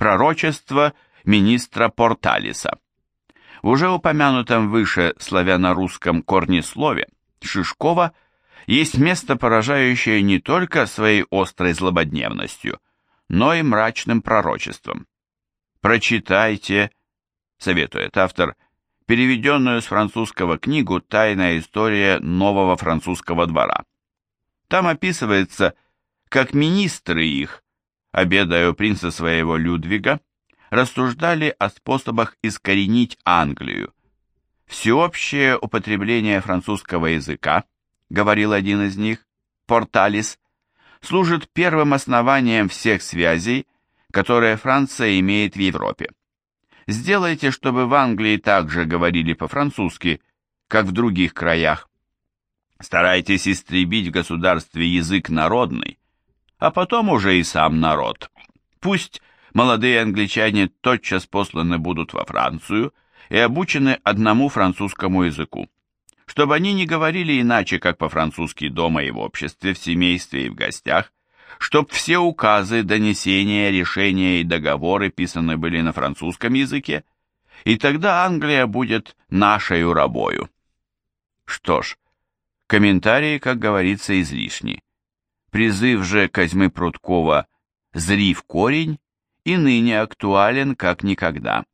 Пророчество министра Порталиса. В уже упомянутом выше славяно-русском корнеслове Шишкова есть место, поражающее не только своей острой злободневностью, но и мрачным пророчеством. Прочитайте, советует автор, переведенную с французского книгу «Тайная история нового французского двора». Там описывается, как министры их, обедая у принца своего Людвига, рассуждали о способах искоренить Англию. Всеобщее употребление французского языка, говорил один из них, Порталис, служит первым основанием всех связей, которые Франция имеет в Европе. Сделайте, чтобы в Англии также говорили по-французски, как в других краях. Старайтесь истребить в государстве язык народный, а потом уже и сам народ. Пусть молодые англичане тотчас посланы будут во Францию и обучены одному французскому языку, чтобы они не говорили иначе, как по-французски дома и в обществе, в семействе и в гостях, чтоб все указы, донесения, решения и договоры писаны были на французском языке, и тогда Англия будет нашей рабою. Что ж, комментарии, как говорится, излишни. Призыв же Козьмы Прудкова «Зри в корень» и ныне актуален как никогда.